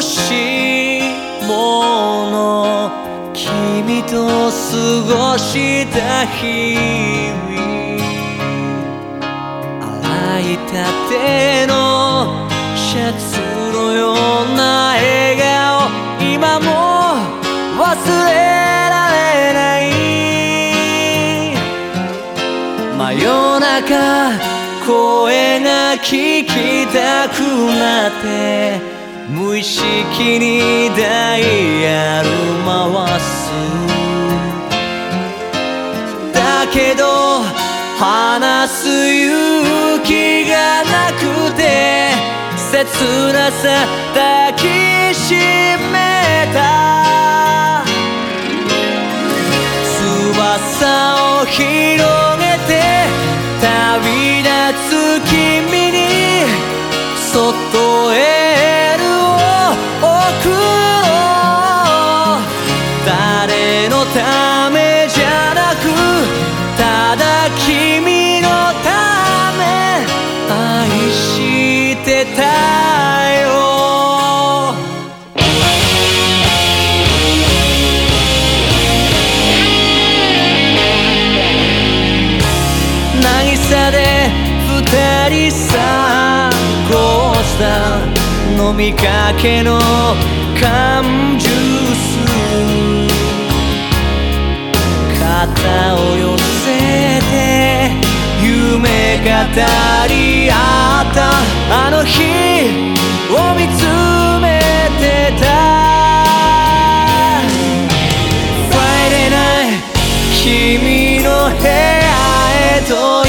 夏の落とし物君と過ごした日々洗いたてのシャツのような笑顔今も忘れられない真夜中声が聞きたくなって無意識にダイヤル回すだけど話す勇気がなくて切なさ抱きしめた。翼を広げて旅立つ君にそっとしてたよ渚で二人さこうした飲みかけの缶ジュース肩を寄せて夢語り合ったあの日を見つめてた。Friday night 君の部屋へと急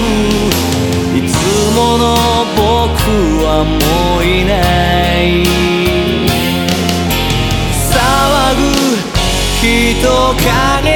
ぐ。いつもの僕はもういない。騒ぐ人影。